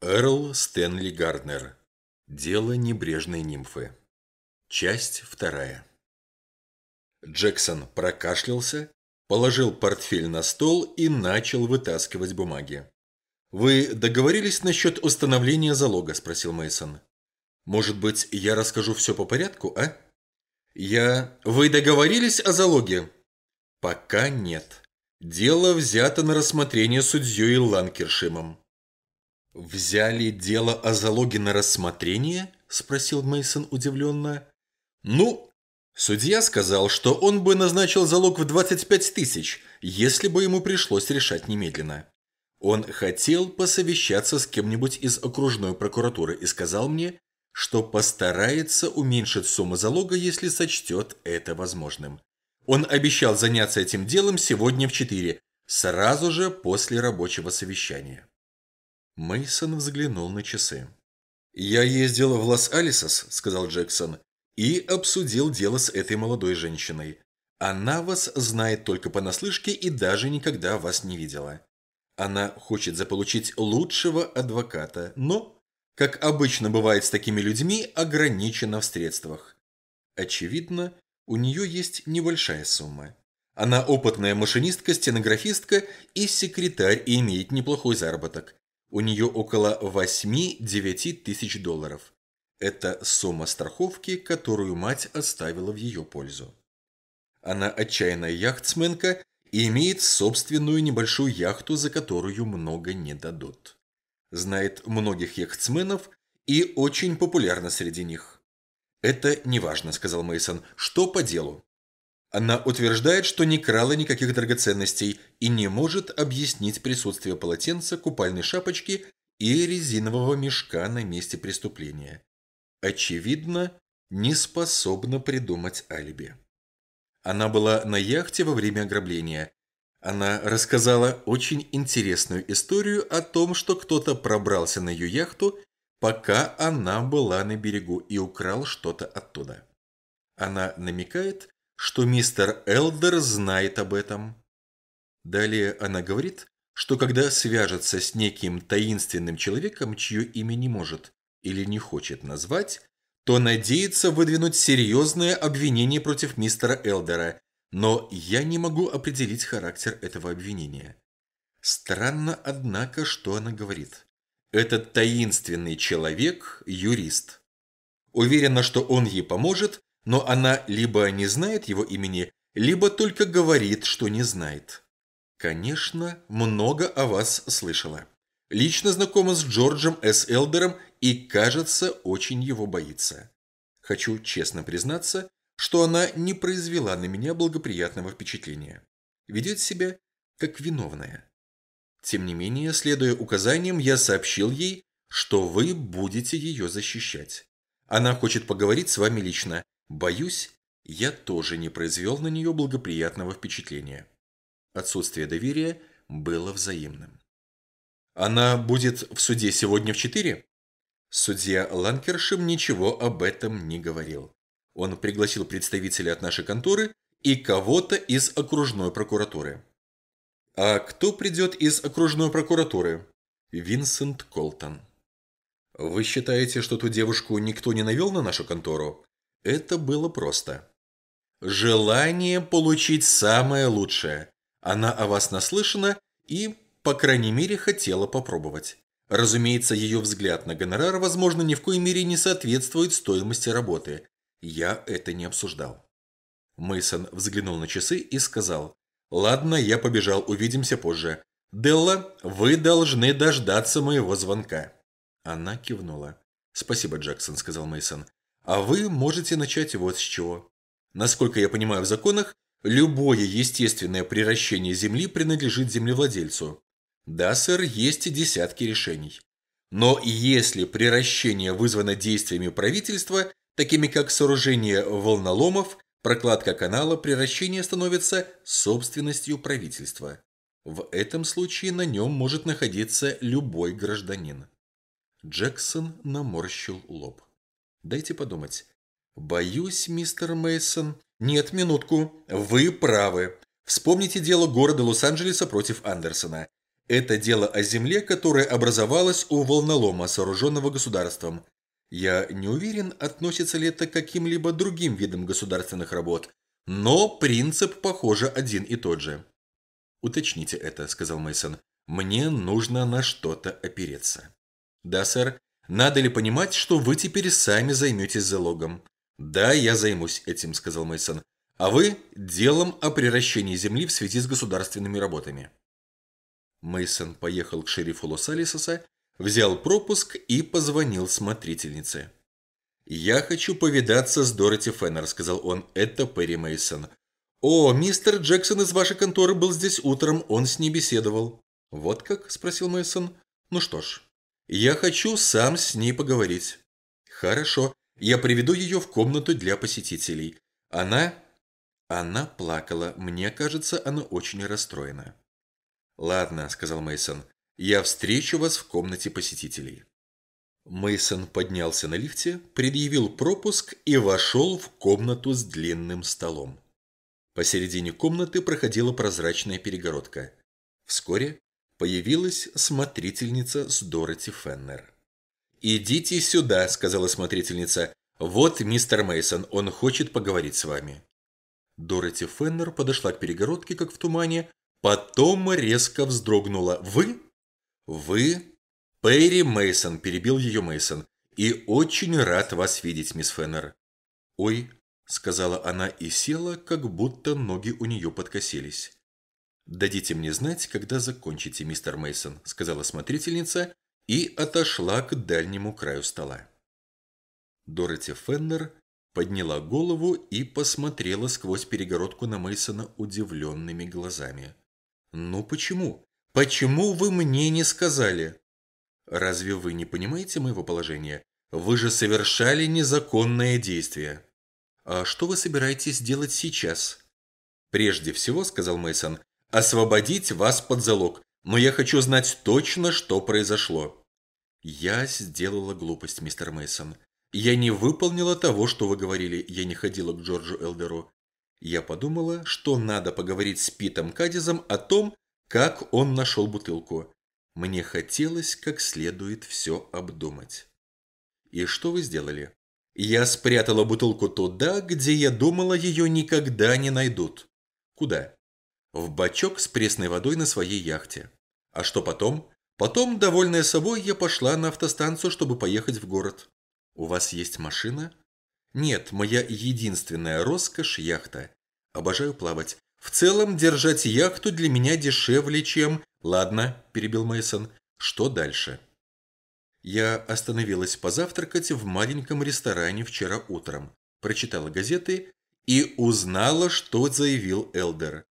Эрл Стэнли Гарднер. Дело небрежной нимфы. Часть вторая. Джексон прокашлялся, положил портфель на стол и начал вытаскивать бумаги. «Вы договорились насчет установления залога?» – спросил Мейсон. «Может быть, я расскажу все по порядку, а?» «Я... Вы договорились о залоге?» «Пока нет. Дело взято на рассмотрение судьей Ланкершимом». «Взяли дело о залоге на рассмотрение?» – спросил Мейсон удивленно. «Ну, судья сказал, что он бы назначил залог в 25 тысяч, если бы ему пришлось решать немедленно. Он хотел посовещаться с кем-нибудь из окружной прокуратуры и сказал мне, что постарается уменьшить сумму залога, если сочтет это возможным. Он обещал заняться этим делом сегодня в 4, сразу же после рабочего совещания. Мейсон взглянул на часы. «Я ездил в Лос-Алисос», — сказал Джексон, «и обсудил дело с этой молодой женщиной. Она вас знает только понаслышке и даже никогда вас не видела. Она хочет заполучить лучшего адвоката, но, как обычно бывает с такими людьми, ограничена в средствах. Очевидно, у нее есть небольшая сумма. Она опытная машинистка-стенографистка и секретарь и имеет неплохой заработок. У нее около 8-9 тысяч долларов. Это сумма страховки, которую мать оставила в ее пользу. Она отчаянная яхтсменка и имеет собственную небольшую яхту, за которую много не дадут. Знает многих яхтсменов и очень популярна среди них. «Это неважно», – сказал Мейсон. «Что по делу?» Она утверждает, что не крала никаких драгоценностей и не может объяснить присутствие полотенца, купальной шапочки и резинового мешка на месте преступления. Очевидно, не способна придумать алиби. Она была на яхте во время ограбления. Она рассказала очень интересную историю о том, что кто-то пробрался на ее яхту, пока она была на берегу и украл что-то оттуда. Она намекает, что мистер Элдер знает об этом. Далее она говорит, что когда свяжется с неким таинственным человеком, чье имя не может или не хочет назвать, то надеется выдвинуть серьезное обвинение против мистера Элдера, но я не могу определить характер этого обвинения. Странно, однако, что она говорит. Этот таинственный человек – юрист. Уверена, что он ей поможет, но она либо не знает его имени, либо только говорит, что не знает. Конечно, много о вас слышала. Лично знакома с Джорджем С. Элдером и, кажется, очень его боится. Хочу честно признаться, что она не произвела на меня благоприятного впечатления. Ведет себя как виновная. Тем не менее, следуя указаниям, я сообщил ей, что вы будете ее защищать. Она хочет поговорить с вами лично, Боюсь, я тоже не произвел на нее благоприятного впечатления. Отсутствие доверия было взаимным. Она будет в суде сегодня в четыре? Судья Ланкершим ничего об этом не говорил. Он пригласил представителя от нашей конторы и кого-то из окружной прокуратуры. А кто придет из окружной прокуратуры? Винсент Колтон. Вы считаете, что ту девушку никто не навел на нашу контору? Это было просто. Желание получить самое лучшее. Она о вас наслышана и, по крайней мере, хотела попробовать. Разумеется, ее взгляд на гонорар, возможно, ни в коей мере не соответствует стоимости работы. Я это не обсуждал. Мейсон взглянул на часы и сказал, «Ладно, я побежал, увидимся позже. Делла, вы должны дождаться моего звонка». Она кивнула. «Спасибо, Джексон», — сказал Мейсон. А вы можете начать вот с чего. Насколько я понимаю в законах, любое естественное приращение земли принадлежит землевладельцу. Да, сэр, есть десятки решений. Но если приращение вызвано действиями правительства, такими как сооружение волноломов, прокладка канала, приращение становится собственностью правительства. В этом случае на нем может находиться любой гражданин. Джексон наморщил лоб. Дайте подумать. Боюсь, мистер Мейсон. Нет, минутку. Вы правы. Вспомните дело города Лос-Анджелеса против Андерсона. Это дело о земле, которое образовалось у волнолома, сооруженного государством. Я не уверен, относится ли это к каким-либо другим видам государственных работ, но принцип, похоже, один и тот же. «Уточните это», — сказал Мейсон. «Мне нужно на что-то опереться». «Да, сэр. Надо ли понимать, что вы теперь сами займетесь залогом?» «Да, я займусь этим», — сказал Мейсон. «А вы – делом о приращении земли в связи с государственными работами». Мейсон поехал к шерифу Лос-Алисоса, взял пропуск и позвонил смотрительнице. «Я хочу повидаться с Дороти Феннер», – сказал он. «Это Перри Мейсон. «О, мистер Джексон из вашей конторы был здесь утром, он с ней беседовал». «Вот как?» – спросил Мейсон. «Ну что ж, я хочу сам с ней поговорить». «Хорошо, я приведу ее в комнату для посетителей. Она...» Она плакала. Мне кажется, она очень расстроена. «Ладно», – сказал Мейсон. «Я встречу вас в комнате посетителей». Мейсон поднялся на лифте, предъявил пропуск и вошел в комнату с длинным столом. Посередине комнаты проходила прозрачная перегородка. Вскоре появилась смотрительница с Дороти Феннер. «Идите сюда», – сказала смотрительница. «Вот мистер Мейсон, он хочет поговорить с вами». Дороти Феннер подошла к перегородке, как в тумане, Потом резко вздрогнула. «Вы?» «Вы?» «Перри Мейсон перебил ее Мейсон. «И очень рад вас видеть, мисс Феннер». «Ой», – сказала она и села, как будто ноги у нее подкосились. «Дадите мне знать, когда закончите, мистер Мейсон, сказала смотрительница и отошла к дальнему краю стола. Дороти Феннер подняла голову и посмотрела сквозь перегородку на Мейсона удивленными глазами. «Ну почему? Почему вы мне не сказали?» «Разве вы не понимаете моего положения? Вы же совершали незаконное действие». «А что вы собираетесь делать сейчас?» «Прежде всего, — сказал Мейсон, освободить вас под залог, но я хочу знать точно, что произошло». «Я сделала глупость, мистер Мейсон. Я не выполнила того, что вы говорили. Я не ходила к Джорджу Элдеру. Я подумала, что надо поговорить с Питом Кадизом о том, как он нашел бутылку. Мне хотелось как следует все обдумать. И что вы сделали? Я спрятала бутылку туда, где я думала, ее никогда не найдут. Куда? В бачок с пресной водой на своей яхте. А что потом? Потом, довольная собой, я пошла на автостанцию, чтобы поехать в город. У вас есть машина? Нет, моя единственная роскошь – яхта. Обожаю плавать. В целом, держать яхту для меня дешевле, чем... Ладно, перебил Мейсон. Что дальше? Я остановилась позавтракать в маленьком ресторане вчера утром. Прочитала газеты и узнала, что заявил Элдер.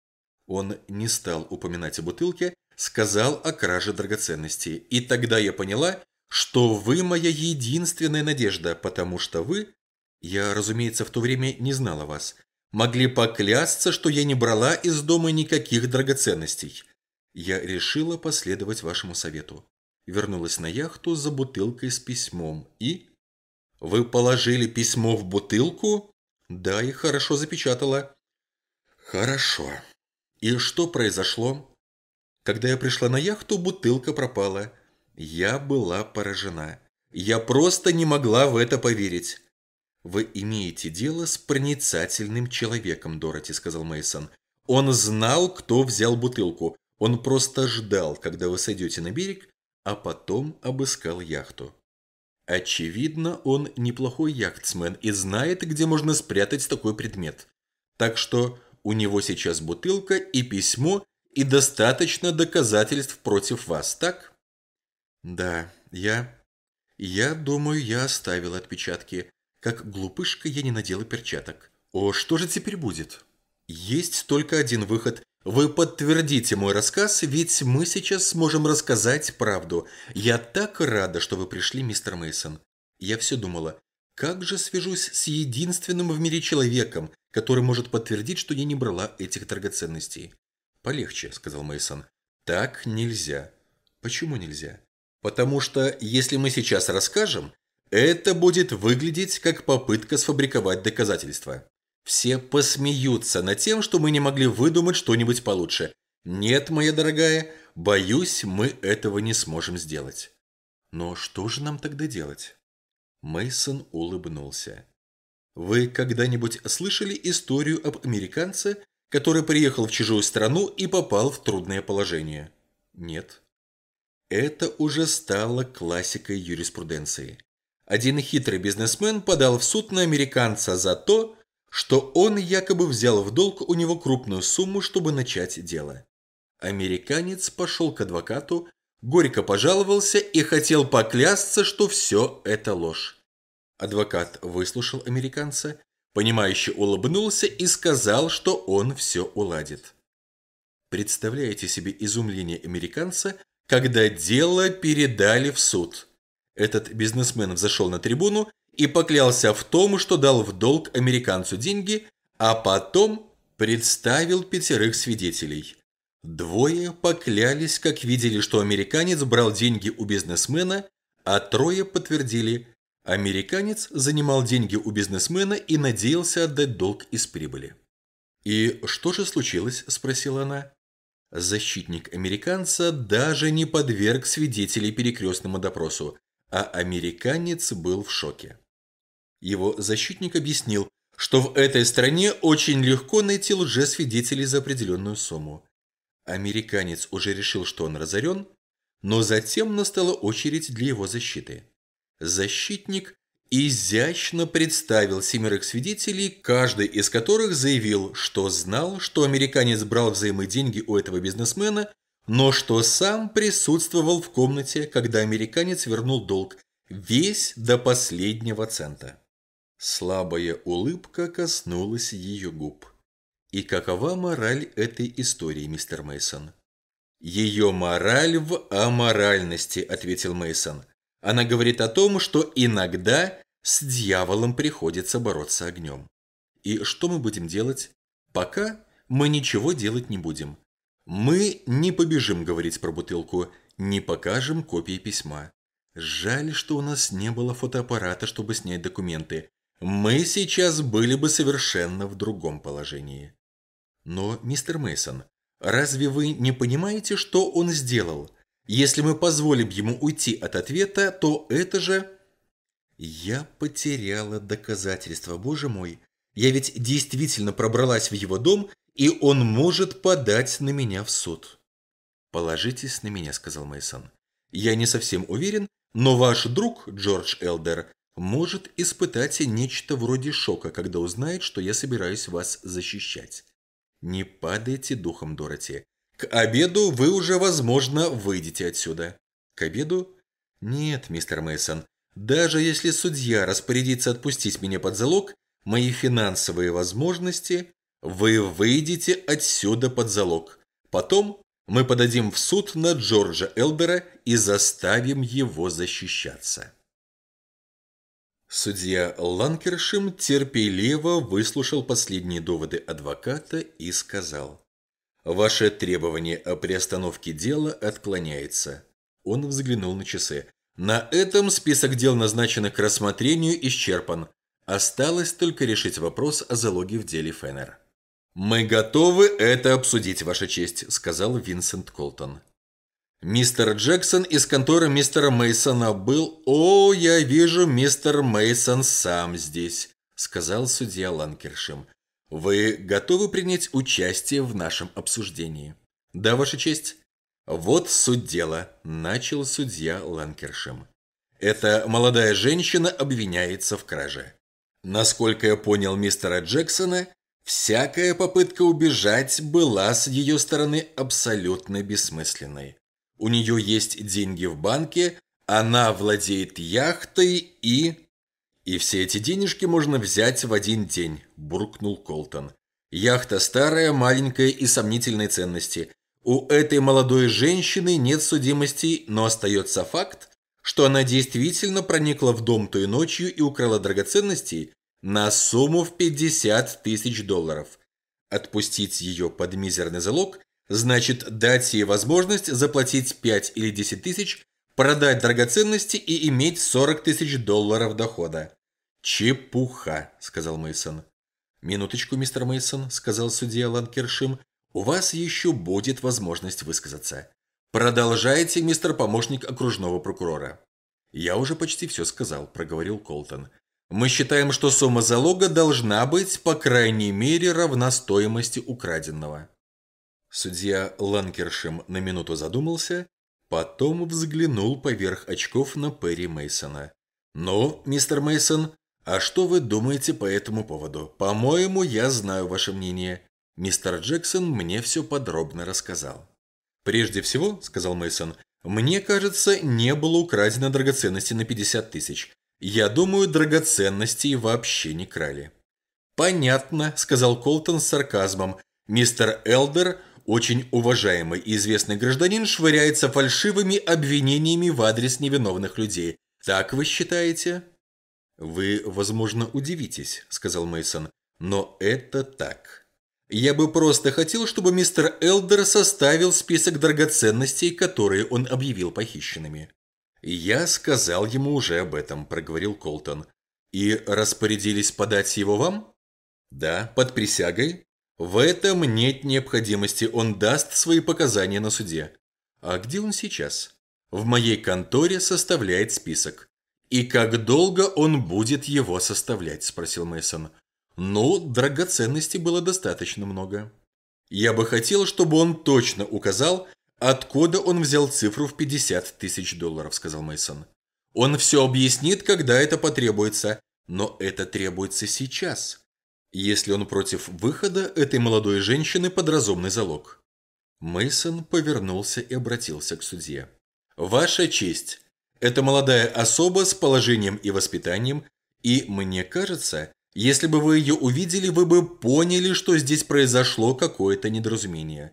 Он не стал упоминать о бутылке, сказал о краже драгоценностей. И тогда я поняла, что вы моя единственная надежда, потому что вы я, разумеется, в то время не знала вас. Могли поклясться, что я не брала из дома никаких драгоценностей. Я решила последовать вашему совету. Вернулась на яхту за бутылкой с письмом и... Вы положили письмо в бутылку? Да, и хорошо запечатала. Хорошо. И что произошло? Когда я пришла на яхту, бутылка пропала. Я была поражена. Я просто не могла в это поверить. «Вы имеете дело с проницательным человеком, Дороти», – сказал Мейсон. «Он знал, кто взял бутылку. Он просто ждал, когда вы сойдете на берег, а потом обыскал яхту. Очевидно, он неплохой яхтсмен и знает, где можно спрятать такой предмет. Так что у него сейчас бутылка и письмо, и достаточно доказательств против вас, так? Да, я... Я думаю, я оставил отпечатки. Как глупышка я не надела перчаток. О, что же теперь будет? Есть только один выход. Вы подтвердите мой рассказ, ведь мы сейчас сможем рассказать правду. Я так рада, что вы пришли, мистер Мейсон. Я все думала, как же свяжусь с единственным в мире человеком, который может подтвердить, что я не брала этих драгоценностей? Полегче, сказал Мейсон. Так нельзя. Почему нельзя? Потому что если мы сейчас расскажем, это будет выглядеть как попытка сфабриковать доказательства. Все посмеются над тем, что мы не могли выдумать что-нибудь получше. Нет, моя дорогая, Боюсь, мы этого не сможем сделать. Но что же нам тогда делать? Мейсон улыбнулся. Вы когда-нибудь слышали историю об американце, который приехал в чужую страну и попал в трудное положение? Нет. Это уже стало классикой юриспруденции. Один хитрый бизнесмен подал в суд на американца за то, что он якобы взял в долг у него крупную сумму, чтобы начать дело. Американец пошел к адвокату, горько пожаловался и хотел поклясться, что все это ложь. Адвокат выслушал американца, понимающе улыбнулся и сказал, что он все уладит. Представляете себе изумление американца, когда дело передали в суд. Этот бизнесмен взошел на трибуну и поклялся в том, что дал в долг американцу деньги, а потом представил пятерых свидетелей. Двое поклялись, как видели, что американец брал деньги у бизнесмена, а трое подтвердили, американец занимал деньги у бизнесмена и надеялся отдать долг из прибыли. «И что же случилось?» – спросила она. Защитник американца даже не подверг свидетелей перекрестному допросу, а американец был в шоке. Его защитник объяснил, что в этой стране очень легко найти лжесвидетелей за определенную сумму. Американец уже решил, что он разорен, но затем настала очередь для его защиты. Защитник изящно представил семерых свидетелей, каждый из которых заявил, что знал, что американец брал взаймы деньги у этого бизнесмена, но что сам присутствовал в комнате, когда американец вернул долг, весь до последнего цента. Слабая улыбка коснулась ее губ. И какова мораль этой истории, мистер Мейсон? Ее мораль в аморальности, ответил Мейсон. Она говорит о том, что иногда с дьяволом приходится бороться огнем. И что мы будем делать? Пока мы ничего делать не будем. Мы не побежим говорить про бутылку, не покажем копии письма. Жаль, что у нас не было фотоаппарата, чтобы снять документы. Мы сейчас были бы совершенно в другом положении. Но, мистер Мейсон, разве вы не понимаете, что он сделал? Если мы позволим ему уйти от ответа, то это же... Я потеряла доказательства, боже мой. Я ведь действительно пробралась в его дом, и он может подать на меня в суд. Положитесь на меня, сказал Мейсон. Я не совсем уверен, но ваш друг, Джордж Элдер, может испытать нечто вроде шока, когда узнает, что я собираюсь вас защищать. Не падайте духом, Дороти. К обеду вы уже, возможно, выйдете отсюда. К обеду? Нет, мистер Мейсон. Даже если судья распорядится отпустить меня под залог, мои финансовые возможности, вы выйдете отсюда под залог. Потом мы подадим в суд на Джорджа Элбера и заставим его защищаться. Судья Ланкершим терпеливо выслушал последние доводы адвоката и сказал. «Ваше требование о приостановке дела отклоняется». Он взглянул на часы. «На этом список дел, назначенных к рассмотрению, исчерпан. Осталось только решить вопрос о залоге в деле Феннер». «Мы готовы это обсудить, Ваша честь», – сказал Винсент Колтон. Мистер Джексон из конторы мистера Мейсона был. О, я вижу, мистер Мейсон сам здесь, сказал судья Ланкершем. Вы готовы принять участие в нашем обсуждении? Да, ваша честь. Вот суть дела, начал судья Ланкершем. Эта молодая женщина обвиняется в краже. Насколько я понял мистера Джексона, всякая попытка убежать была с ее стороны абсолютно бессмысленной. У нее есть деньги в банке, она владеет яхтой и... И все эти денежки можно взять в один день, буркнул Колтон. Яхта старая, маленькая и сомнительной ценности. У этой молодой женщины нет судимостей, но остается факт, что она действительно проникла в дом той ночью и украла драгоценностей на сумму в 50 тысяч долларов. Отпустить ее под мизерный залог Значит, дать ей возможность заплатить 5 или 10 тысяч, продать драгоценности и иметь 40 тысяч долларов дохода. «Чепуха», – сказал Мейсон. «Минуточку, мистер Мейсон, сказал судья Ланкершим. «У вас еще будет возможность высказаться. Продолжайте, мистер помощник окружного прокурора. Я уже почти все сказал, проговорил Колтон. Мы считаем, что сумма залога должна быть, по крайней мере, равна стоимости украденного. Судья Ланкершем на минуту задумался, потом взглянул поверх очков на Перри Мейсона. «Ну, мистер Мейсон, а что вы думаете по этому поводу? По-моему, я знаю ваше мнение. Мистер Джексон мне все подробно рассказал». «Прежде всего, — сказал Мейсон, мне кажется, не было украдено драгоценности на 50 тысяч. Я думаю, драгоценностей вообще не крали». «Понятно», — сказал Колтон с сарказмом. «Мистер Элдер очень уважаемый и известный гражданин швыряется фальшивыми обвинениями в адрес невиновных людей. Так вы считаете? Вы, возможно, удивитесь, сказал Мейсон, но это так. Я бы просто хотел, чтобы мистер Элдер составил список драгоценностей, которые он объявил похищенными. Я сказал ему уже об этом, проговорил Колтон. И распорядились подать его вам? Да, под присягой. В этом нет необходимости, он даст свои показания на суде. А где он сейчас? В моей конторе составляет список. И как долго он будет его составлять, спросил Мейсон. Ну, драгоценностей было достаточно много. Я бы хотел, чтобы он точно указал, откуда он взял цифру в 50 тысяч долларов, сказал Мейсон. Он все объяснит, когда это потребуется, но это требуется сейчас если он против выхода этой молодой женщины под разумный залог. Мейсон повернулся и обратился к судье. «Ваша честь, это молодая особа с положением и воспитанием, и, мне кажется, если бы вы ее увидели, вы бы поняли, что здесь произошло какое-то недоразумение.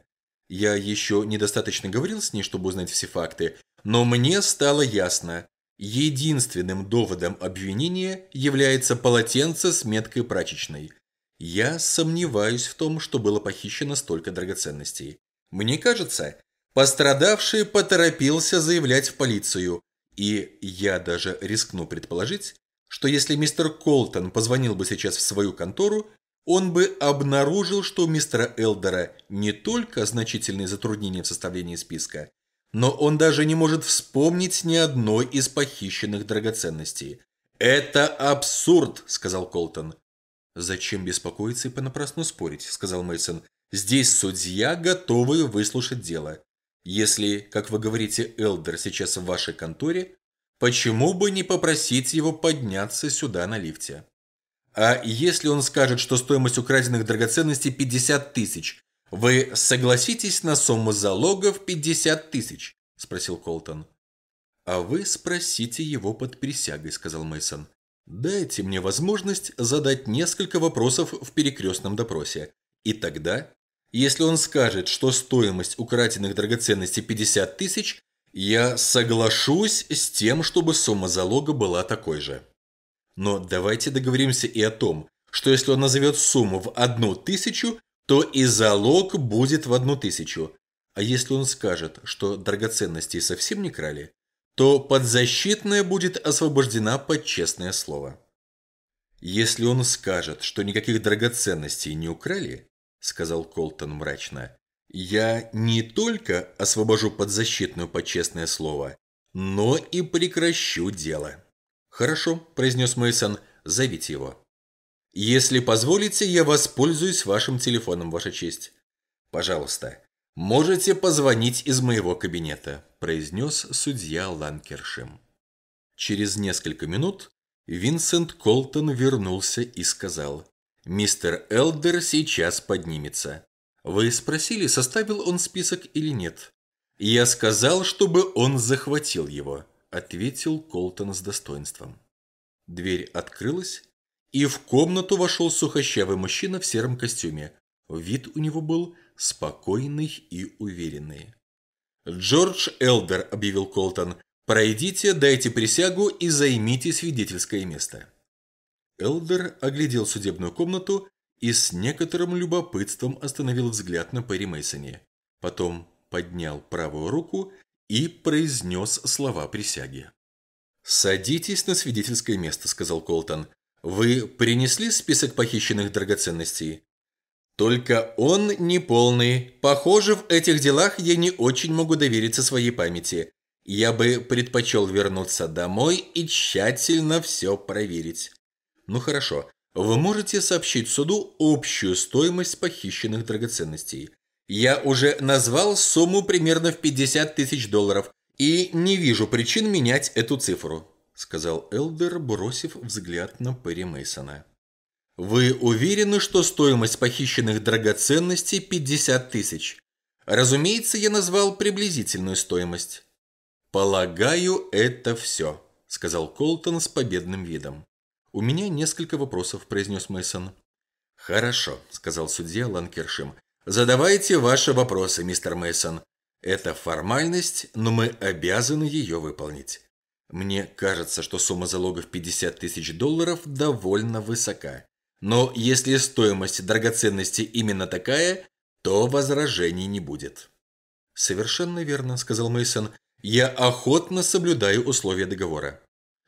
Я еще недостаточно говорил с ней, чтобы узнать все факты, но мне стало ясно, единственным доводом обвинения является полотенце с меткой прачечной – я сомневаюсь в том, что было похищено столько драгоценностей. Мне кажется, пострадавший поторопился заявлять в полицию, и я даже рискну предположить, что если мистер Колтон позвонил бы сейчас в свою контору, он бы обнаружил, что у мистера Элдера не только значительные затруднения в составлении списка, но он даже не может вспомнить ни одной из похищенных драгоценностей. «Это абсурд», — сказал Колтон. «Зачем беспокоиться и понапрасну спорить?» – сказал Мейсон. «Здесь судья, готовый выслушать дело. Если, как вы говорите, Элдер сейчас в вашей конторе, почему бы не попросить его подняться сюда на лифте? А если он скажет, что стоимость украденных драгоценностей 50 тысяч, вы согласитесь на сумму залога в 50 тысяч?» – спросил Колтон. «А вы спросите его под присягой», – сказал Мейсон. Дайте мне возможность задать несколько вопросов в перекрестном допросе. И тогда, если он скажет, что стоимость украденных драгоценностей 50 тысяч, я соглашусь с тем, чтобы сумма залога была такой же. Но давайте договоримся и о том, что если он назовет сумму в одну тысячу, то и залог будет в одну тысячу. А если он скажет, что драгоценностей совсем не крали, то подзащитная будет освобождена под честное слово. Если он скажет, что никаких драгоценностей не украли, сказал Колтон мрачно, я не только освобожу подзащитную под честное слово, но и прекращу дело. Хорошо, произнес Мейсон, зовите его. Если позволите, я воспользуюсь вашим телефоном, ваша честь. Пожалуйста, можете позвонить из моего кабинета произнес судья Ланкершем. Через несколько минут Винсент Колтон вернулся и сказал, «Мистер Элдер сейчас поднимется. Вы спросили, составил он список или нет?» «Я сказал, чтобы он захватил его», – ответил Колтон с достоинством. Дверь открылась, и в комнату вошел сухощавый мужчина в сером костюме. Вид у него был спокойный и уверенный. «Джордж Элдер», – объявил Колтон, – «пройдите, дайте присягу и займите свидетельское место». Элдер оглядел судебную комнату и с некоторым любопытством остановил взгляд на Перри Мейсоне. Потом поднял правую руку и произнес слова присяги. «Садитесь на свидетельское место», – сказал Колтон. «Вы принесли список похищенных драгоценностей?» Только он не полный. Похоже, в этих делах я не очень могу довериться своей памяти. Я бы предпочел вернуться домой и тщательно все проверить. Ну хорошо, вы можете сообщить суду общую стоимость похищенных драгоценностей. Я уже назвал сумму примерно в 50 тысяч долларов и не вижу причин менять эту цифру, сказал Элдер, бросив взгляд на Перри Мейсона. Вы уверены, что стоимость похищенных драгоценностей 50 тысяч? Разумеется, я назвал приблизительную стоимость. Полагаю, это все, сказал Колтон с победным видом. «У меня несколько вопросов», – произнес Мейсон. «Хорошо», – сказал судья Ланкершим. «Задавайте ваши вопросы, мистер Мейсон. Это формальность, но мы обязаны ее выполнить. Мне кажется, что сумма залогов 50 тысяч долларов довольно высока. Но если стоимость драгоценности именно такая, то возражений не будет». «Совершенно верно», – сказал Мейсон. «Я охотно соблюдаю условия договора».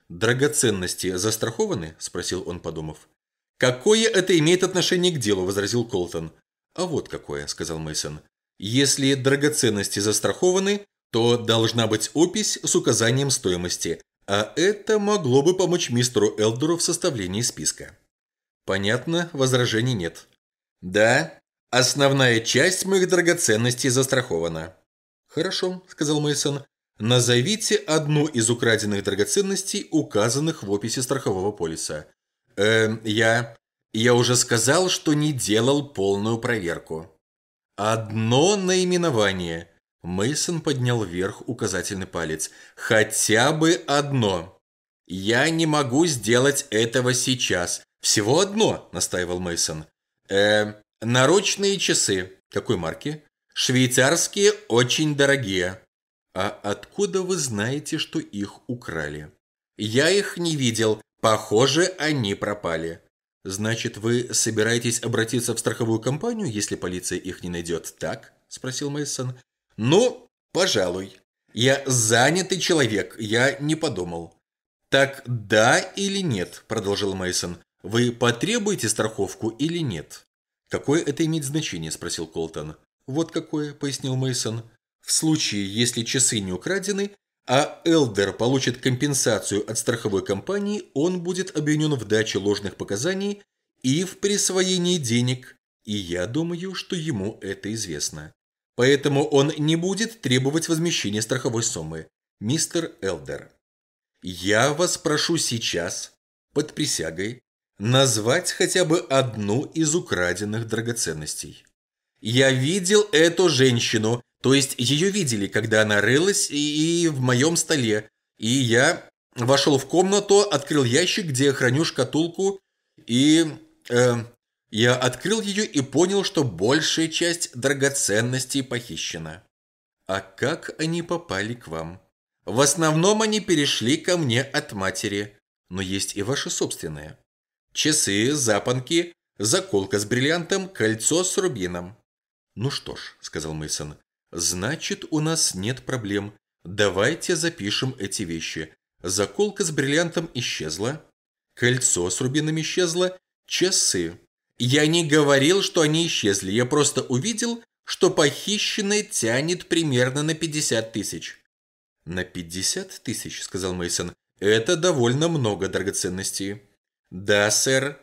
«Драгоценности застрахованы?» – спросил он, подумав. «Какое это имеет отношение к делу?» – возразил Колтон. «А вот какое», – сказал Мейсон. «Если драгоценности застрахованы, то должна быть опись с указанием стоимости, а это могло бы помочь мистеру Элдеру в составлении списка». «Понятно, возражений нет». «Да, основная часть моих драгоценностей застрахована». «Хорошо», – сказал Мейсон. Назовите одну из украденных драгоценностей, указанных в описи страхового полиса. Э, я... Я уже сказал, что не делал полную проверку. Одно наименование. Мейсон поднял вверх указательный палец. Хотя бы одно. Я не могу сделать этого сейчас. Всего одно, настаивал Мейсон. Э, наручные часы. Какой марки? Швейцарские, очень дорогие. «А откуда вы знаете, что их украли?» «Я их не видел. Похоже, они пропали». «Значит, вы собираетесь обратиться в страховую компанию, если полиция их не найдет, так?» – спросил Мейсон. «Ну, пожалуй. Я занятый человек, я не подумал». «Так да или нет?» – продолжил Мейсон. «Вы потребуете страховку или нет?» «Какое это имеет значение?» – спросил Колтон. «Вот какое», – пояснил Мейсон. В случае, если часы не украдены, а Элдер получит компенсацию от страховой компании, он будет обвинен в даче ложных показаний и в присвоении денег, и я думаю, что ему это известно. Поэтому он не будет требовать возмещения страховой суммы. Мистер Элдер, я вас прошу сейчас, под присягой, назвать хотя бы одну из украденных драгоценностей. Я видел эту женщину, то есть ее видели, когда она рылась и в моем столе. И я вошел в комнату, открыл ящик, где я храню шкатулку, и э, я открыл ее и понял, что большая часть драгоценностей похищена. А как они попали к вам? В основном они перешли ко мне от матери, но есть и ваши собственные. Часы, запонки, заколка с бриллиантом, кольцо с рубином. Ну что ж, сказал Мейсон, Значит, у нас нет проблем. Давайте запишем эти вещи. Заколка с бриллиантом исчезла. Кольцо с рубином исчезло. Часы. Я не говорил, что они исчезли. Я просто увидел, что похищенное тянет примерно на 50 тысяч. На 50 тысяч, сказал Мейсон. Это довольно много драгоценностей. Да, сэр.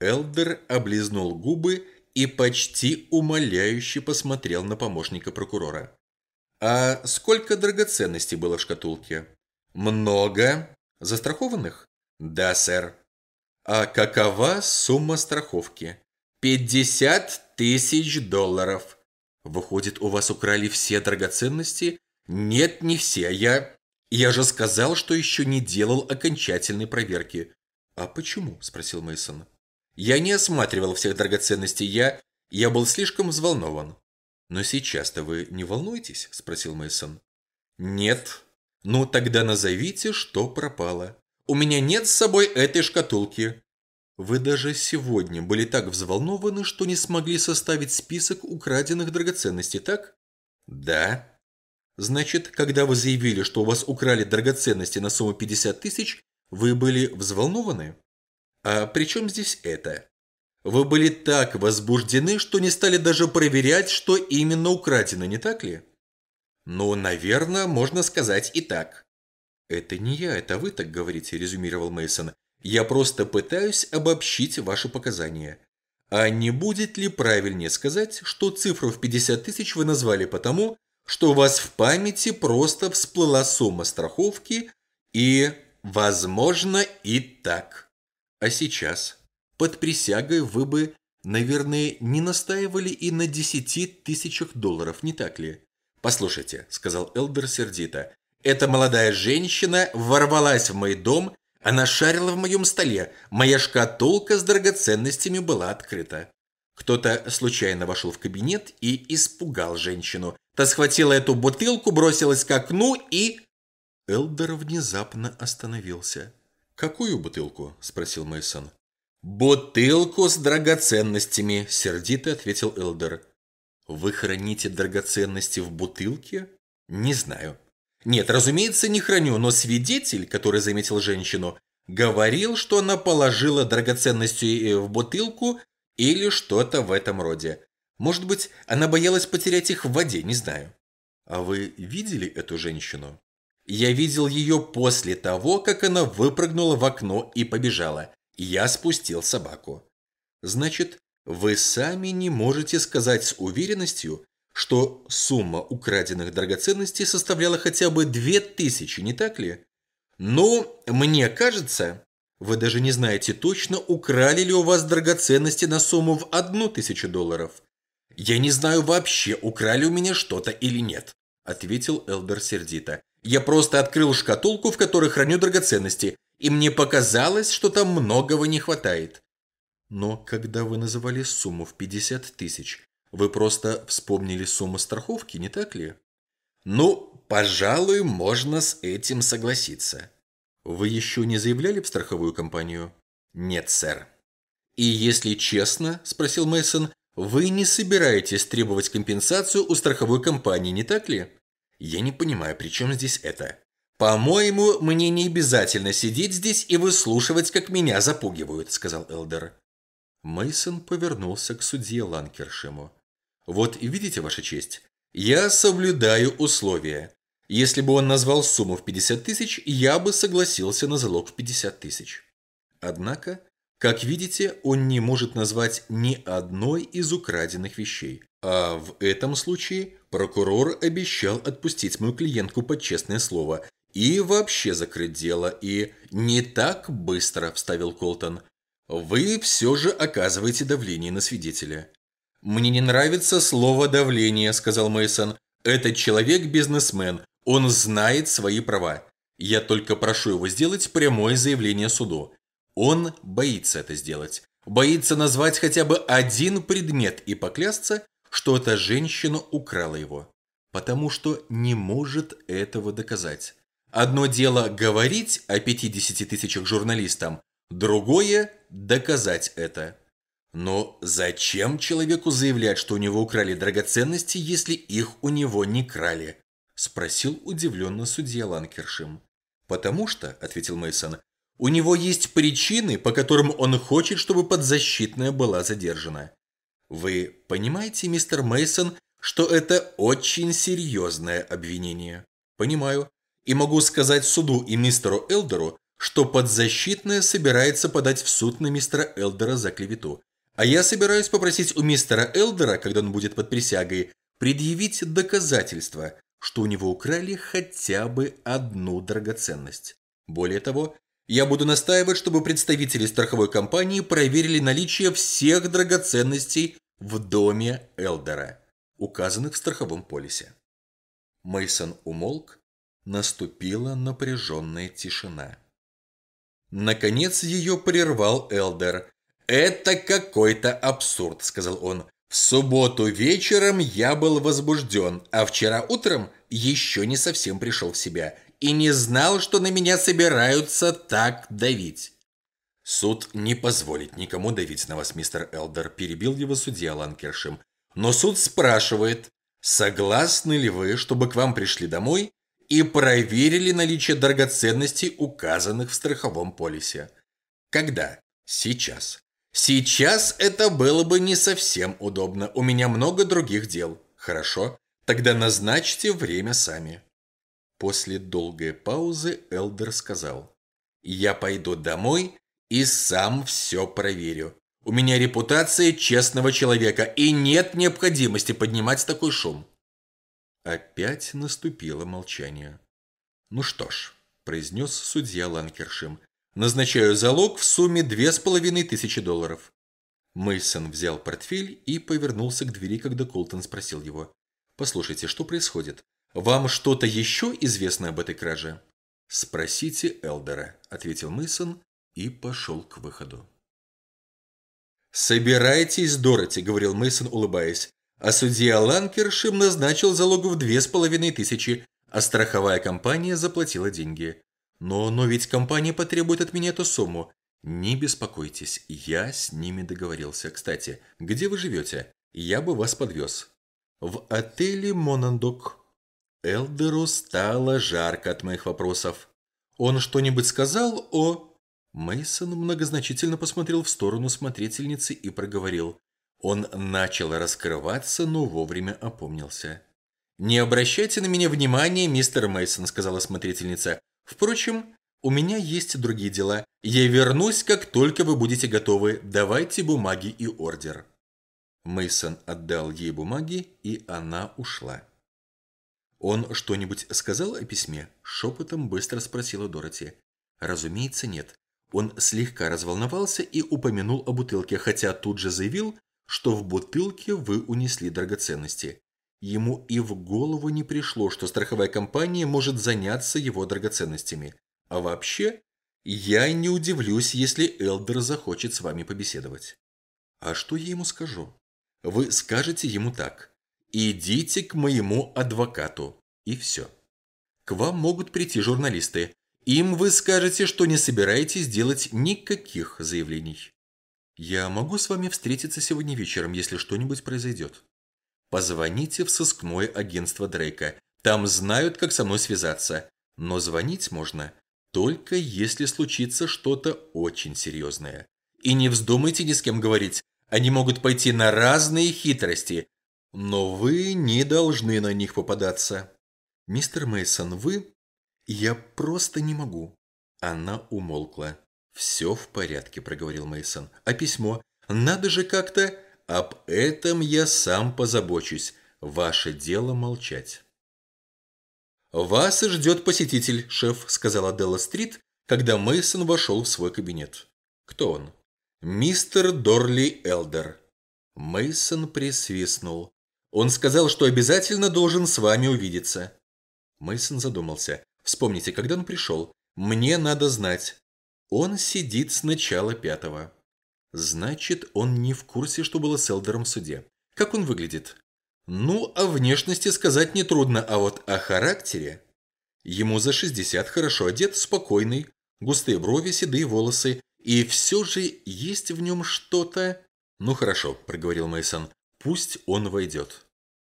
Элдер облизнул губы и почти умоляюще посмотрел на помощника прокурора. «А сколько драгоценностей было в шкатулке?» «Много. Застрахованных?» «Да, сэр». «А какова сумма страховки?» «Пятьдесят тысяч долларов». «Выходит, у вас украли все драгоценности?» «Нет, не все. Я... Я же сказал, что еще не делал окончательной проверки». «А почему?» – спросил Мейсон. Я не осматривал всех драгоценностей, я... Я был слишком взволнован. «Но сейчас-то вы не волнуетесь?» – спросил Мейсон. «Нет». «Ну, тогда назовите, что пропало. У меня нет с собой этой шкатулки». «Вы даже сегодня были так взволнованы, что не смогли составить список украденных драгоценностей, так?» «Да». «Значит, когда вы заявили, что у вас украли драгоценности на сумму 50 тысяч, вы были взволнованы?» «А при чем здесь это?» Вы были так возбуждены, что не стали даже проверять, что именно украдено, не так ли? Ну, наверное, можно сказать и так. Это не я, это вы так говорите, резюмировал Мейсон. Я просто пытаюсь обобщить ваши показания. А не будет ли правильнее сказать, что цифру в 50 тысяч вы назвали потому, что у вас в памяти просто всплыла сумма страховки и, возможно, и так. А сейчас, под присягой, вы бы, наверное, не настаивали и на 10 тысячах долларов, не так ли? «Послушайте», – сказал Элдер сердито, – «эта молодая женщина ворвалась в мой дом она шарила в моем столе. Моя шкатулка с драгоценностями была открыта. Кто-то случайно вошел в кабинет и испугал женщину. Та схватила эту бутылку, бросилась к окну и... Элдер внезапно остановился. «Какую бутылку?» – спросил Мейсон. «Бутылку с драгоценностями», – сердито ответил Элдер. «Вы храните драгоценности в бутылке?» «Не знаю. Нет, разумеется, не храню, но свидетель, который заметил женщину, говорил, что она положила драгоценности э, в бутылку или что-то в этом роде. Может быть, она боялась потерять их в воде, не знаю. А вы видели эту женщину? Я видел ее после того, как она выпрыгнула в окно и побежала. Я спустил собаку. Значит, вы сами не можете сказать с уверенностью, что сумма украденных драгоценностей составляла хотя бы две тысячи, не так ли? Но мне кажется, вы даже не знаете точно, украли ли у вас драгоценности на сумму в одну тысячу долларов. Я не знаю вообще, украли у меня что-то или нет, ответил Элдер сердито. Я просто открыл шкатулку, в которой храню драгоценности, и мне показалось, что там многого не хватает. Но когда вы называли сумму в 50 тысяч, вы просто вспомнили сумму страховки, не так ли? Ну, пожалуй, можно с этим согласиться. Вы еще не заявляли в страховую компанию? Нет, сэр. И если честно, спросил Мейсон, вы не собираетесь требовать компенсацию у страховой компании, не так ли? Я не понимаю, при чем здесь это? По-моему, мне не обязательно сидеть здесь и выслушивать, как меня запугивают, сказал Элдер. Мейсон повернулся к судье Ланкершему. Вот видите, Ваша честь, я соблюдаю условия. Если бы он назвал сумму в 50 тысяч, я бы согласился на залог в 50 тысяч. Однако, как видите, он не может назвать ни одной из украденных вещей. А в этом случае прокурор обещал отпустить мою клиентку под честное слово и вообще закрыть дело, и не так быстро, вставил Колтон. Вы все же оказываете давление на свидетеля. «Мне не нравится слово «давление», – сказал Мейсон. «Этот человек – бизнесмен. Он знает свои права. Я только прошу его сделать прямое заявление суду. Он боится это сделать. Боится назвать хотя бы один предмет и поклясться, что эта женщина украла его. Потому что не может этого доказать. Одно дело говорить о 50 тысячах журналистам, другое – доказать это. Но зачем человеку заявлять, что у него украли драгоценности, если их у него не крали? Спросил удивленно судья Ланкершим. Потому что, ответил Мейсон, у него есть причины, по которым он хочет, чтобы подзащитная была задержана. Вы понимаете, мистер Мейсон, что это очень серьезное обвинение? Понимаю. И могу сказать суду и мистеру Элдеру, что подзащитная собирается подать в суд на мистера Элдера за клевету. А я собираюсь попросить у мистера Элдера, когда он будет под присягой, предъявить доказательства, что у него украли хотя бы одну драгоценность. Более того, я буду настаивать, чтобы представители страховой компании проверили наличие всех драгоценностей в доме Элдера, указанных в страховом полисе. Мейсон умолк, наступила напряженная тишина. Наконец ее прервал Элдер, «Это какой-то абсурд», – сказал он. «В субботу вечером я был возбужден, а вчера утром еще не совсем пришел в себя и не знал, что на меня собираются так давить». «Суд не позволит никому давить на вас, мистер Элдер», – перебил его судья Ланкершем. «Но суд спрашивает, согласны ли вы, чтобы к вам пришли домой и проверили наличие драгоценностей, указанных в страховом полисе?» «Когда?» «Сейчас». Сейчас это было бы не совсем удобно. У меня много других дел. Хорошо, тогда назначьте время сами. После долгой паузы Элдер сказал. Я пойду домой и сам все проверю. У меня репутация честного человека, и нет необходимости поднимать такой шум. Опять наступило молчание. «Ну что ж», – произнес судья Ланкершим, – «назначаю залог в сумме две с половиной тысячи долларов». Мейсон взял портфель и повернулся к двери, когда Колтон спросил его. «Послушайте, что происходит? Вам что-то еще известно об этой краже?» «Спросите Элдера», – ответил Мейсон и пошел к выходу. «Собирайтесь, Дороти», – говорил Мейсон, улыбаясь. А судья Ланкершим назначил залог в две с половиной тысячи, а страховая компания заплатила деньги. Но, но ведь компания потребует от меня эту сумму. Не беспокойтесь, я с ними договорился. Кстати, где вы живете? Я бы вас подвез. В отеле Монандок. Элдеру стало жарко от моих вопросов. Он что-нибудь сказал о... Мейсон многозначительно посмотрел в сторону смотрительницы и проговорил. Он начал раскрываться, но вовремя опомнился. «Не обращайте на меня внимания, мистер Мейсон, сказала смотрительница. «Впрочем, у меня есть другие дела. Я вернусь, как только вы будете готовы. Давайте бумаги и ордер». Мейсон отдал ей бумаги, и она ушла. «Он что-нибудь сказал о письме?» – шепотом быстро спросила Дороти. «Разумеется, нет. Он слегка разволновался и упомянул о бутылке, хотя тут же заявил, что в бутылке вы унесли драгоценности. Ему и в голову не пришло, что страховая компания может заняться его драгоценностями. А вообще, я не удивлюсь, если Элдер захочет с вами побеседовать. А что я ему скажу? Вы скажете ему так. Идите к моему адвокату. И все. К вам могут прийти журналисты. Им вы скажете, что не собираетесь делать никаких заявлений. Я могу с вами встретиться сегодня вечером, если что-нибудь произойдет. Позвоните в сыскное агентство Дрейка. Там знают, как со мной связаться. Но звонить можно только если случится что-то очень серьезное. И не вздумайте ни с кем говорить. Они могут пойти на разные хитрости, но вы не должны на них попадаться. Мистер Мейсон, вы... Я просто не могу. Она умолкла. «Все в порядке», – проговорил Мейсон. «А письмо? Надо же как-то...» «Об этом я сам позабочусь. Ваше дело молчать». «Вас ждет посетитель, шеф», – сказала Делла Стрит, когда Мейсон вошел в свой кабинет. «Кто он?» «Мистер Дорли Элдер». Мейсон присвистнул. «Он сказал, что обязательно должен с вами увидеться». Мейсон задумался. «Вспомните, когда он пришел. Мне надо знать, он сидит с начала пятого. Значит, он не в курсе, что было с Элдером в суде. Как он выглядит? Ну, о внешности сказать нетрудно, а вот о характере... Ему за 60 хорошо одет, спокойный, густые брови, седые волосы, и все же есть в нем что-то... Ну хорошо, проговорил Мейсон. пусть он войдет.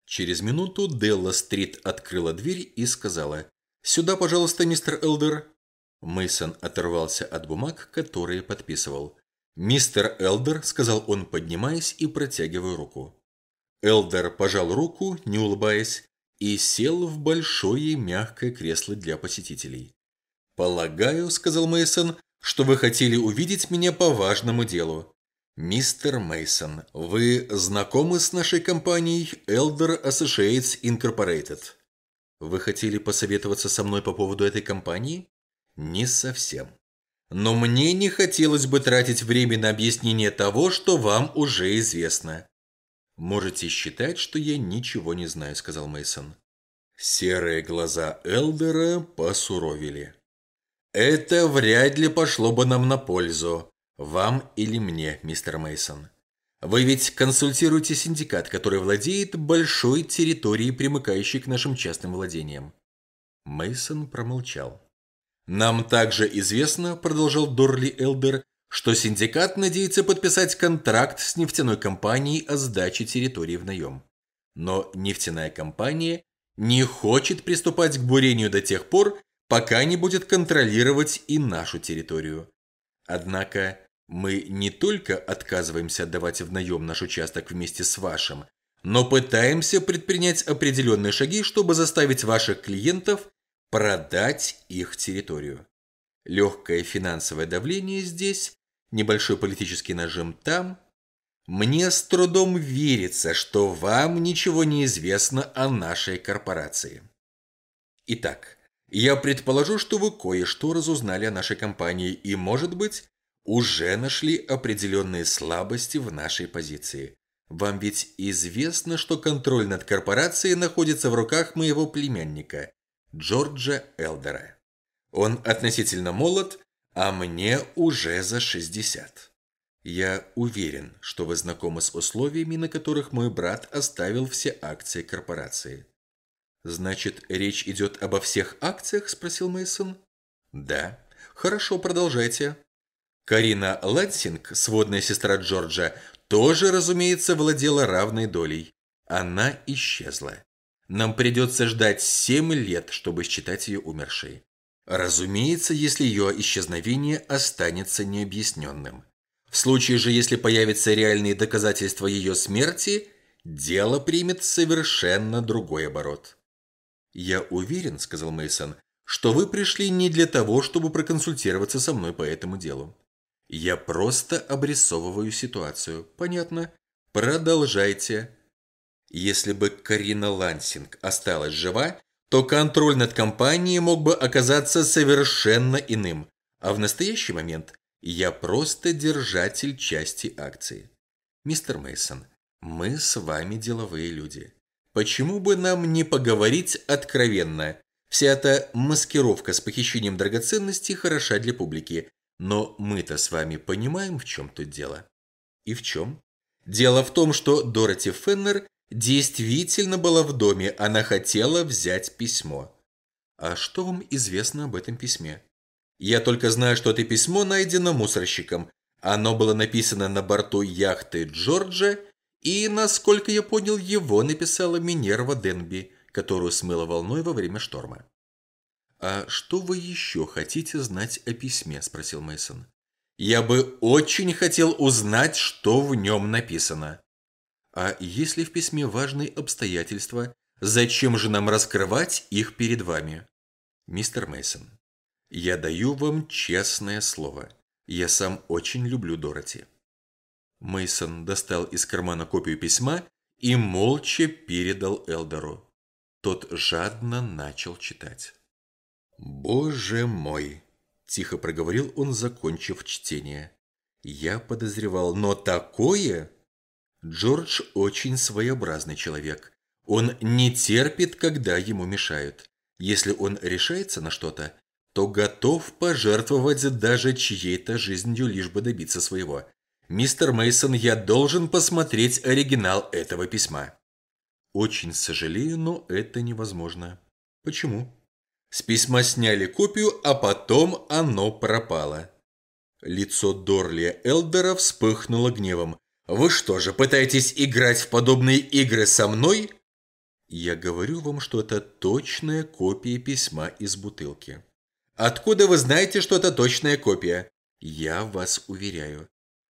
Через минуту Делла Стрит открыла дверь и сказала, «Сюда, пожалуйста, мистер Элдер». Мейсон оторвался от бумаг, которые подписывал. «Мистер Элдер», – сказал он, поднимаясь и протягивая руку. Элдер пожал руку, не улыбаясь, и сел в большое мягкое кресло для посетителей. «Полагаю», – сказал Мейсон, – «что вы хотели увидеть меня по важному делу. Мистер Мейсон, вы знакомы с нашей компанией Elder Associates Incorporated? Вы хотели посоветоваться со мной по поводу этой компании? Не совсем. Но мне не хотелось бы тратить время на объяснение того, что вам уже известно. Можете считать, что я ничего не знаю, сказал Мейсон. Серые глаза Элдера посуровили. Это вряд ли пошло бы нам на пользу, вам или мне, мистер Мейсон. Вы ведь консультируете синдикат, который владеет большой территорией, примыкающей к нашим частным владениям. Мейсон промолчал. «Нам также известно, – продолжал Дорли Элдер, – что синдикат надеется подписать контракт с нефтяной компанией о сдаче территории в наем. Но нефтяная компания не хочет приступать к бурению до тех пор, пока не будет контролировать и нашу территорию. Однако Мы не только отказываемся отдавать в наем наш участок вместе с вашим, но пытаемся предпринять определенные шаги, чтобы заставить ваших клиентов продать их территорию. Легкое финансовое давление здесь, небольшой политический нажим там. Мне с трудом верится, что вам ничего не известно о нашей корпорации. Итак, я предположу, что вы кое-что разузнали о нашей компании и, может быть, уже нашли определенные слабости в нашей позиции. Вам ведь известно, что контроль над корпорацией находится в руках моего племянника, Джорджа Элдера. Он относительно молод, а мне уже за 60. Я уверен, что вы знакомы с условиями, на которых мой брат оставил все акции корпорации. «Значит, речь идет обо всех акциях?» – спросил Мейсон. «Да. Хорошо, продолжайте». Карина Лансинг, сводная сестра Джорджа, тоже, разумеется, владела равной долей. Она исчезла. Нам придется ждать семь лет, чтобы считать ее умершей. Разумеется, если ее исчезновение останется необъясненным. В случае же, если появятся реальные доказательства ее смерти, дело примет совершенно другой оборот. «Я уверен», — сказал Мейсон, «что вы пришли не для того, чтобы проконсультироваться со мной по этому делу. Я просто обрисовываю ситуацию. Понятно? Продолжайте». Если бы Карина Лансинг осталась жива, то контроль над компанией мог бы оказаться совершенно иным, а в настоящий момент я просто держатель части акции. Мистер Мейсон, мы с вами деловые люди. Почему бы нам не поговорить откровенно? Вся эта маскировка с похищением драгоценностей хороша для публики, но мы-то с вами понимаем, в чем тут дело. И в чем? Дело в том, что Дороти Феннер действительно была в доме, она хотела взять письмо. А что вам известно об этом письме? Я только знаю, что это письмо найдено мусорщиком. Оно было написано на борту яхты Джорджа и, насколько я понял, его написала Минерва Денби, которую смыло волной во время шторма. «А что вы еще хотите знать о письме?» – спросил Мейсон. «Я бы очень хотел узнать, что в нем написано». «А если в письме важные обстоятельства, зачем же нам раскрывать их перед вами?» «Мистер Мейсон, я даю вам честное слово. Я сам очень люблю Дороти. Мейсон достал из кармана копию письма и молча передал Элдору. Тот жадно начал читать. «Боже мой!» – тихо проговорил он, закончив чтение. «Я подозревал, но такое...» Джордж очень своеобразный человек. Он не терпит, когда ему мешают. Если он решается на что-то, то готов пожертвовать даже чьей-то жизнью, лишь бы добиться своего. «Мистер Мейсон, я должен посмотреть оригинал этого письма». «Очень сожалею, но это невозможно». «Почему?» С письма сняли копию, а потом оно пропало. Лицо Дорли Элдера вспыхнуло гневом. «Вы что же, пытаетесь играть в подобные игры со мной?» «Я говорю вам, что это точная копия письма из бутылки». «Откуда вы знаете, что это точная копия?» «Я вас уверяю.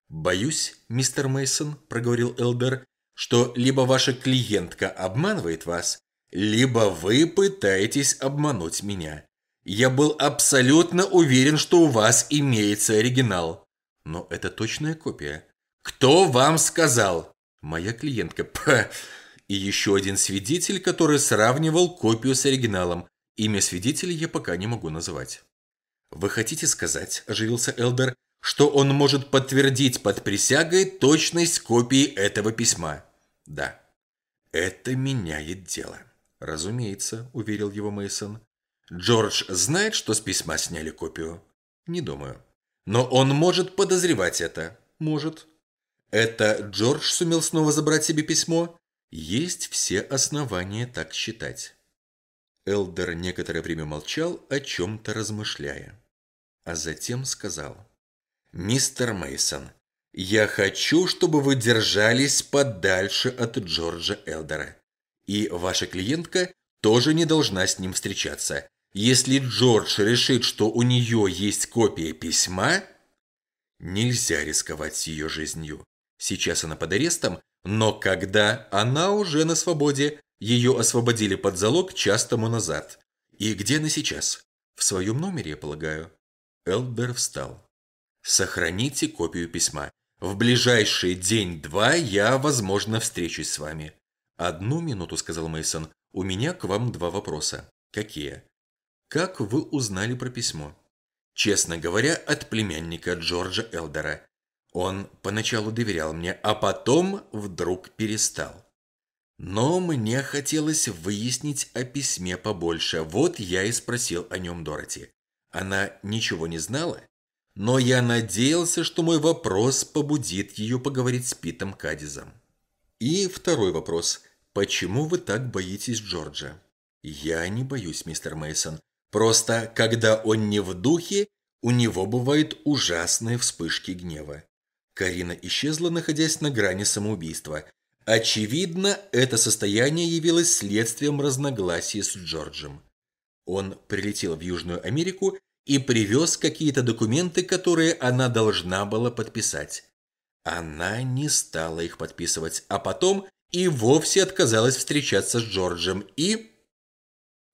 «Боюсь, мистер Мейсон, проговорил Элдер, что либо ваша клиентка обманывает вас, либо вы пытаетесь обмануть меня. Я был абсолютно уверен, что у вас имеется оригинал. Но это точная копия. Кто вам сказал? Моя клиентка. П. И еще один свидетель, который сравнивал копию с оригиналом. Имя свидетеля я пока не могу называть. «Вы хотите сказать, – оживился Элдер, что он может подтвердить под присягой точность копии этого письма. Да, это меняет дело. Разумеется, уверил его Мейсон. Джордж знает, что с письма сняли копию? Не думаю. Но он может подозревать это. Может. Это Джордж сумел снова забрать себе письмо? Есть все основания так считать. Элдер некоторое время молчал, о чем-то размышляя. А затем сказал. «Мистер Мейсон, я хочу, чтобы вы держались подальше от Джорджа Элдера. И ваша клиентка тоже не должна с ним встречаться. Если Джордж решит, что у нее есть копия письма, Нельзя рисковать с ее жизнью. Сейчас она под арестом, но когда она уже на свободе, ее освободили под залог час тому назад. И где она сейчас? В своем номере, я полагаю. Элдер встал. Сохраните копию письма. В ближайший день-два я, возможно, встречусь с вами. Одну минуту, сказал Мейсон. У меня к вам два вопроса. Какие? Как вы узнали про письмо? Честно говоря, от племянника Джорджа Элдера. Он поначалу доверял мне, а потом вдруг перестал. Но мне хотелось выяснить о письме побольше. Вот я и спросил о нем Дороти. Она ничего не знала, но я надеялся, что мой вопрос побудит ее поговорить с Питом Кадизом. И второй вопрос. Почему вы так боитесь Джорджа? Я не боюсь, мистер Мейсон. Просто, когда он не в духе, у него бывают ужасные вспышки гнева. Карина исчезла, находясь на грани самоубийства. Очевидно, это состояние явилось следствием разногласий с Джорджем. Он прилетел в Южную Америку и привез какие-то документы, которые она должна была подписать. Она не стала их подписывать, а потом и вовсе отказалась встречаться с Джорджем и...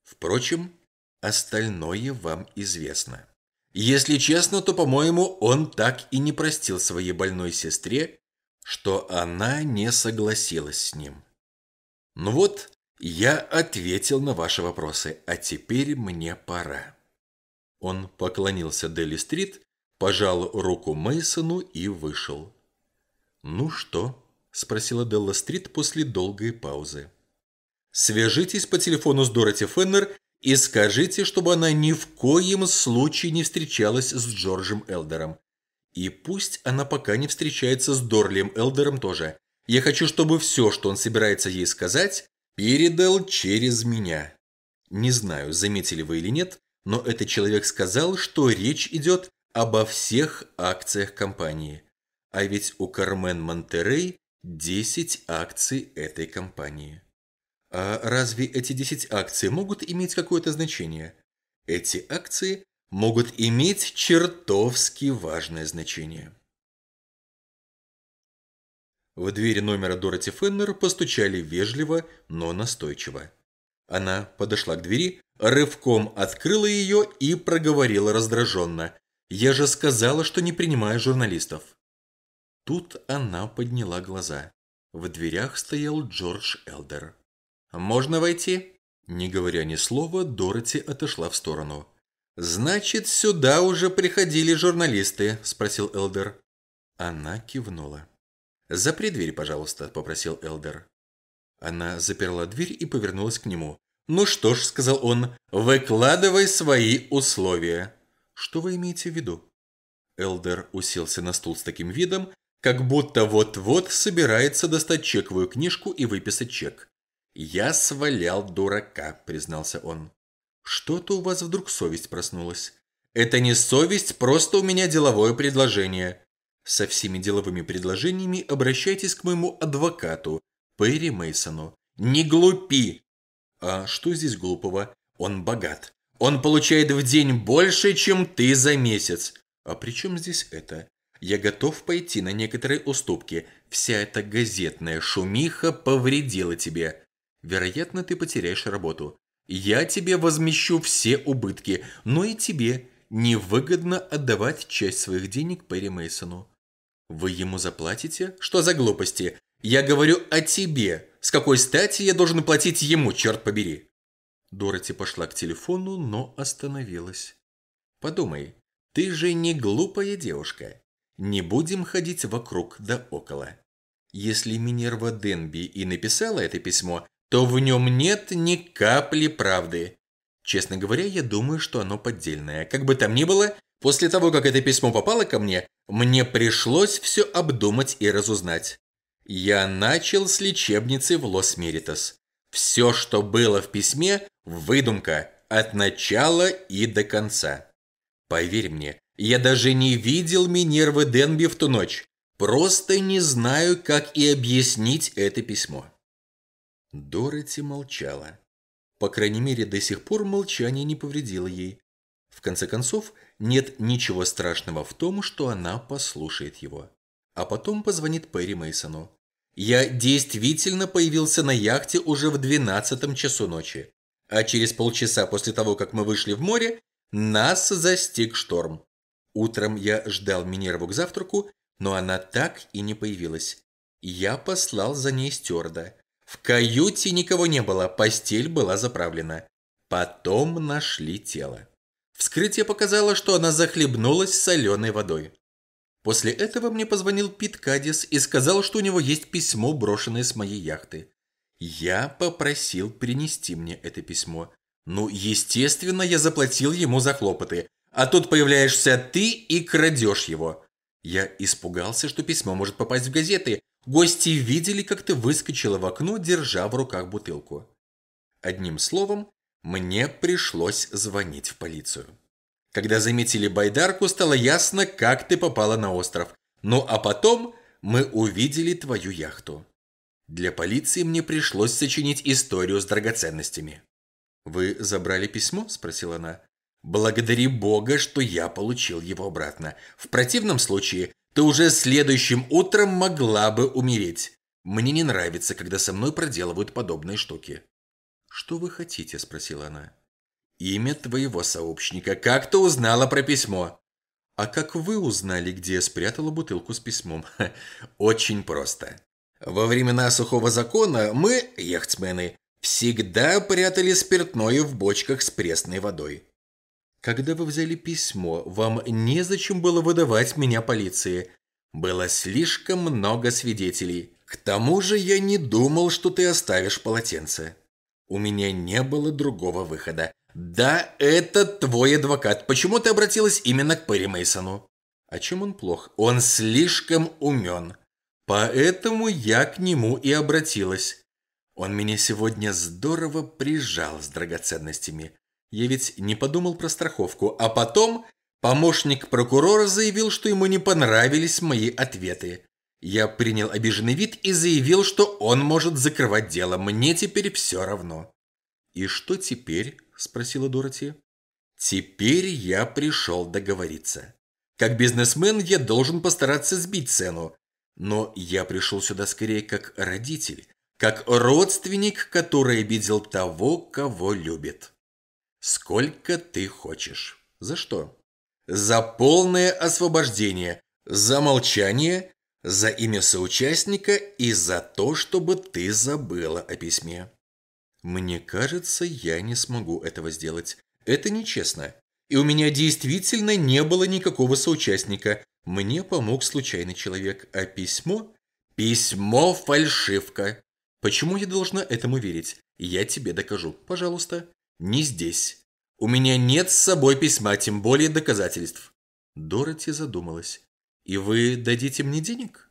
Впрочем, остальное вам известно. Если честно, то, по-моему, он так и не простил своей больной сестре, что она не согласилась с ним. Ну вот, я ответил на ваши вопросы, а теперь мне пора. Он поклонился Дели-стрит, пожал руку Мейсону и вышел. «Ну что?» – спросила Делла-стрит после долгой паузы. «Свяжитесь по телефону с Дороти Феннер и скажите, чтобы она ни в коем случае не встречалась с Джорджем Элдером. И пусть она пока не встречается с Дорлием Элдером тоже. Я хочу, чтобы все, что он собирается ей сказать, передал через меня. Не знаю, заметили вы или нет, но этот человек сказал, что речь идет обо всех акциях компании. А ведь у Кармен Монтерей 10 акций этой компании. А разве эти 10 акций могут иметь какое-то значение? Эти акции могут иметь чертовски важное значение. В двери номера Дороти Феннер постучали вежливо, но настойчиво. Она подошла к двери, рывком открыла ее и проговорила раздраженно. «Я же сказала, что не принимаю журналистов». Тут она подняла глаза. В дверях стоял Джордж Элдер. «Можно войти?» Не говоря ни слова, Дороти отошла в сторону. «Значит, сюда уже приходили журналисты?» – спросил Элдер. Она кивнула. «Запри дверь, пожалуйста», – попросил Элдер. Она заперла дверь и повернулась к нему. «Ну что ж», – сказал он, – «выкладывай свои условия». «Что вы имеете в виду?» Элдер уселся на стул с таким видом, как будто вот-вот собирается достать чековую книжку и выписать чек. «Я свалял дурака», – признался он. «Что-то у вас вдруг совесть проснулась». «Это не совесть, просто у меня деловое предложение». «Со всеми деловыми предложениями обращайтесь к моему адвокату, Перри Мейсону. Не глупи!» «А что здесь глупого? Он богат. Он получает в день больше, чем ты за месяц. А при чем здесь это? Я готов пойти на некоторые уступки. Вся эта газетная шумиха повредила тебе. Вероятно, ты потеряешь работу. Я тебе возмещу все убытки, но и тебе невыгодно отдавать часть своих денег Перри Мейсону. Вы ему заплатите? Что за глупости? Я говорю о тебе. С какой стати я должен платить ему, черт побери? Дороти пошла к телефону, но остановилась. Подумай, ты же не глупая девушка. Не будем ходить вокруг да около. Если Минерва Денби и написала это письмо, то в нем нет ни капли правды. Честно говоря, я думаю, что оно поддельное. Как бы там ни было, после того, как это письмо попало ко мне, мне пришлось все обдумать и разузнать. Я начал с лечебницы в Лос-Меритос. Все, что было в письме – выдумка от начала и до конца. Поверь мне, я даже не видел Минервы Денби в ту ночь. Просто не знаю, как и объяснить это письмо. Дороти молчала. По крайней мере, до сих пор молчание не повредило ей. В конце концов, нет ничего страшного в том, что она послушает его. А потом позвонит Перри Мейсону. Я действительно появился на яхте уже в 12 часу ночи. А через полчаса после того, как мы вышли в море, нас застиг шторм. Утром я ждал Минерву к завтраку, но она так и не появилась. Я послал за ней стюарда. В каюте никого не было, постель была заправлена. Потом нашли тело. Вскрытие показало, что она захлебнулась соленой водой. После этого мне позвонил Пит Кадис и сказал, что у него есть письмо, брошенное с моей яхты. Я попросил принести мне это письмо. Ну, естественно, я заплатил ему за хлопоты. А тут появляешься ты и крадешь его. Я испугался, что письмо может попасть в газеты. Гости видели, как ты выскочила в окно, держа в руках бутылку. Одним словом, мне пришлось звонить в полицию. Когда заметили байдарку, стало ясно, как ты попала на остров. Ну а потом мы увидели твою яхту. Для полиции мне пришлось сочинить историю с драгоценностями. «Вы забрали письмо?» – спросила она. «Благодари Бога, что я получил его обратно. В противном случае ты уже следующим утром могла бы умереть. Мне не нравится, когда со мной проделывают подобные штуки». «Что вы хотите?» – спросила она. «Имя твоего сообщника. Как ты узнала про письмо?» «А как вы узнали, где я спрятала бутылку с письмом?» «Очень просто. Во времена сухого закона мы, яхтсмены, всегда прятали спиртное в бочках с пресной водой. Когда вы взяли письмо, вам незачем было выдавать меня полиции. Было слишком много свидетелей. К тому же я не думал, что ты оставишь полотенце. У меня не было другого выхода. Да, это твой адвокат. Почему ты обратилась именно к Перри Мейсону? А чем он плох? Он слишком умен. Поэтому я к нему и обратилась. Он меня сегодня здорово прижал с драгоценностями. Я ведь не подумал про страховку. А потом помощник прокурора заявил, что ему не понравились мои ответы. Я принял обиженный вид и заявил, что он может закрывать дело. Мне теперь все равно. «И что теперь?» – спросила Дороти. «Теперь я пришел договориться. Как бизнесмен я должен постараться сбить цену. Но я пришел сюда скорее как родитель, как родственник, который обидел того, кого любит. Сколько ты хочешь? За что? За полное освобождение, за молчание за имя соучастника и за то, чтобы ты забыла о письме. Мне кажется, я не смогу этого сделать. Это нечестно. И у меня действительно не было никакого соучастника. Мне помог случайный человек. А письмо? Письмо – фальшивка. Почему я должна этому верить? Я тебе докажу. Пожалуйста. Не здесь. У меня нет с собой письма, тем более доказательств. Дороти задумалась. И вы дадите мне денег?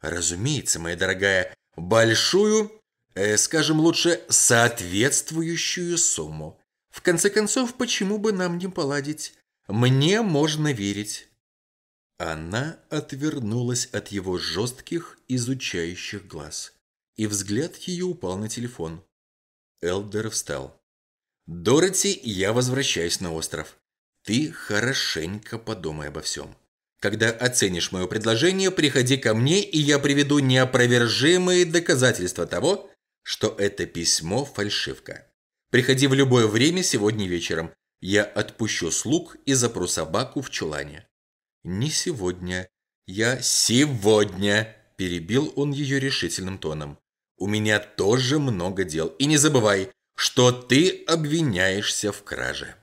Разумеется, моя дорогая, большую, э, скажем лучше, соответствующую сумму. В конце концов, почему бы нам не поладить? Мне можно верить. Она отвернулась от его жестких, изучающих глаз, и взгляд ее упал на телефон. Элдер встал. «Дороти, я возвращаюсь на остров. Ты хорошенько подумай обо всем. Когда оценишь мое предложение, приходи ко мне, и я приведу неопровержимые доказательства того, что это письмо – фальшивка. Приходи в любое время сегодня вечером. Я отпущу слуг и запру собаку в чулане. Не сегодня. Я сегодня, перебил он ее решительным тоном. У меня тоже много дел. И не забывай, что ты обвиняешься в краже.